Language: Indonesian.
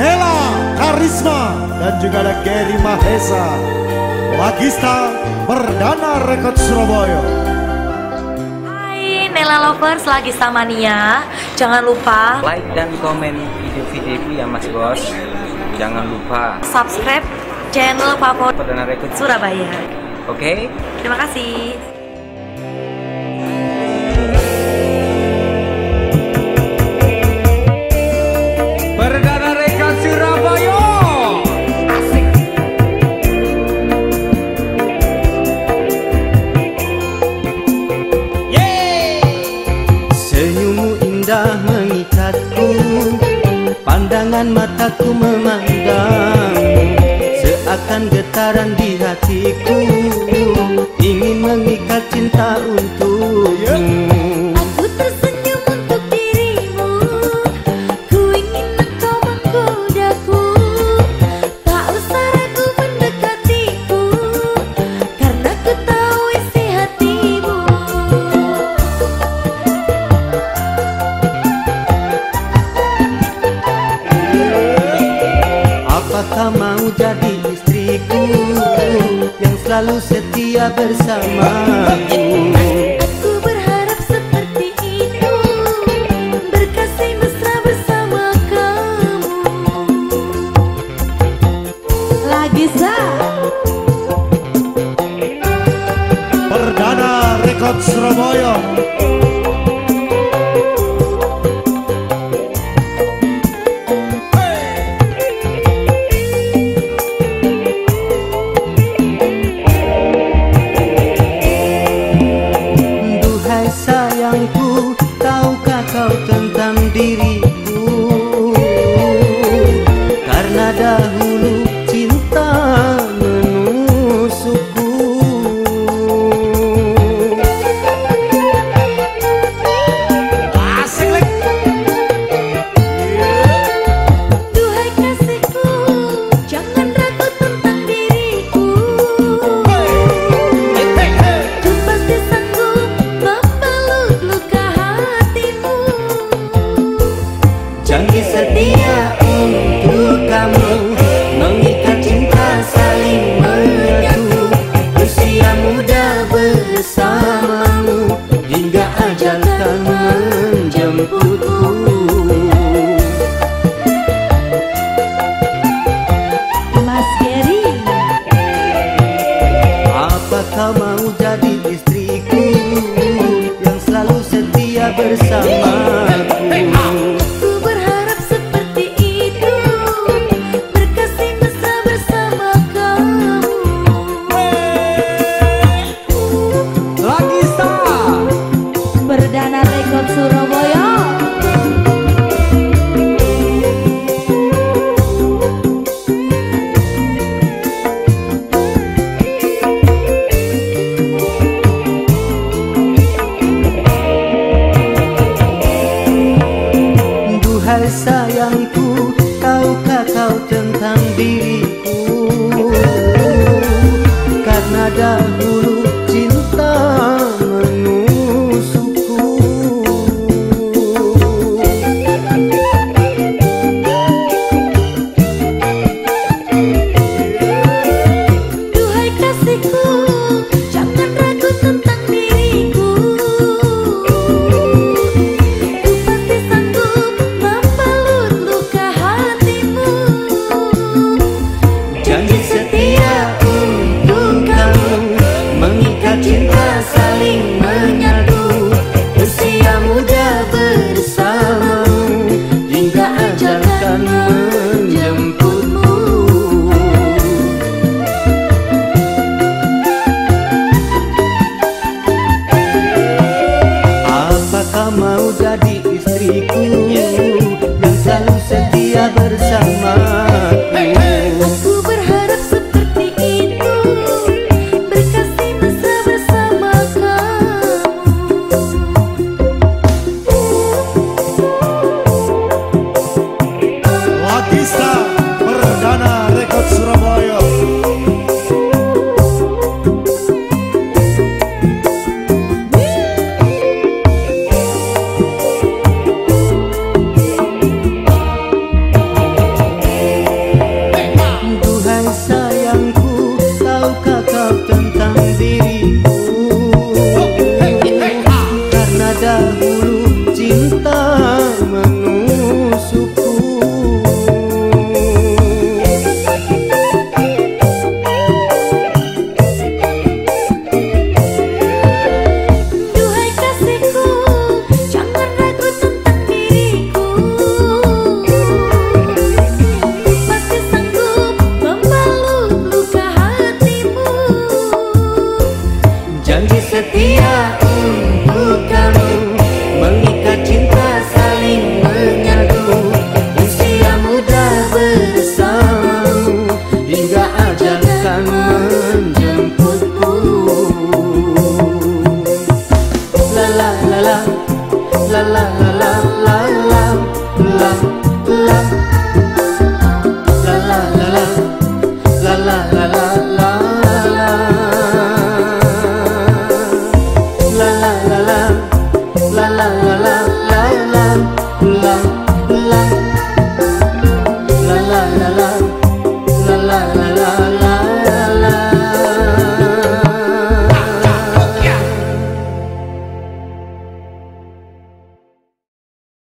Nela Karisma dan juga ada Gary Mahesa. Lagista Perdana Rekod Surabaya. Hai Nela Lovers Lagista Mania Jangan lupa like dan komen video-videoku ya mas bos. Jangan lupa subscribe channel favorit perdana rekrut Surabaya. Oke? Terima kasih Indah mengikatku Pandangan mataku memandangmu Seakan getaran di hatiku Ingin mengikat cinta untukmu selalu setia bersamaku Aku berharap seperti itu. Berkasih mesra bersama kamu. Lagi sah Perdana Rekod Surabaya Tahukah kau tentang diriku jadi istriku Yang selalu setia bersamaku Ku berharap seperti itu Berkasih mesra bersama kamu lagi star Perdana Rekod Surabaya 啦啦啦